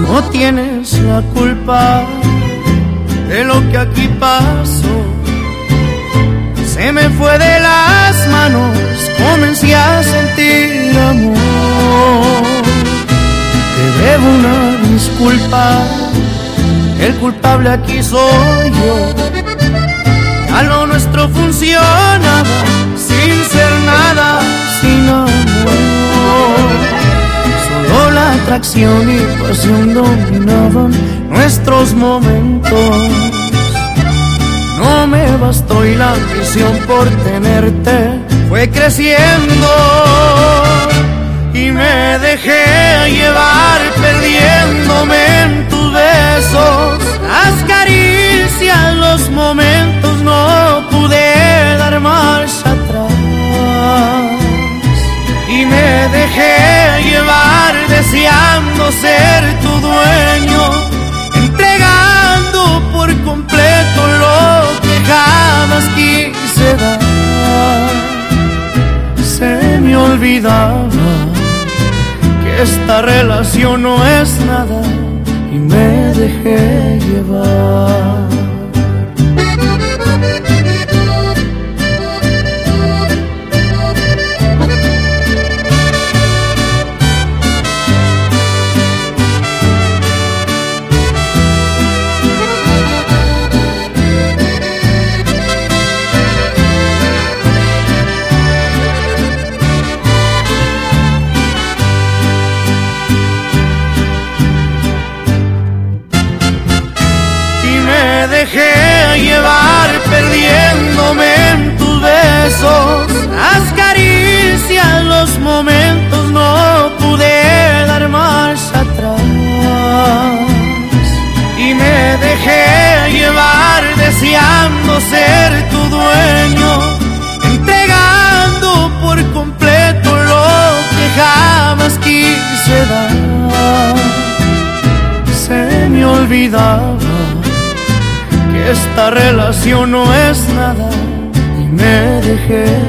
no tienes la culpa de lo que aquí pasó. Se me fue de las manos, comencé a sentir amor. Te debo una disculpa, el culpable aquí soy yo. Lo nuestro funcionaba atracción y pasión dominaban nuestros momentos. No me bastó y la ambición por tenerte fue creciendo. Y me dejé llevar perdiéndome en tus besos. Las caricias, los momentos, deseando ser tu dueño, entregando por completo lo que jamás quise dar. Se me olvidaba que esta relación no es nada y me dejé llevar. Dejé llevar perdiéndome en tus besos. Las caricias, los momentos, no pude dar marcha atrás. Y me dejé llevar deseando ser tu dueño, entregando por completo lo que jamás quise dar. Se me olvidaba esta relación no es nada y me dejé.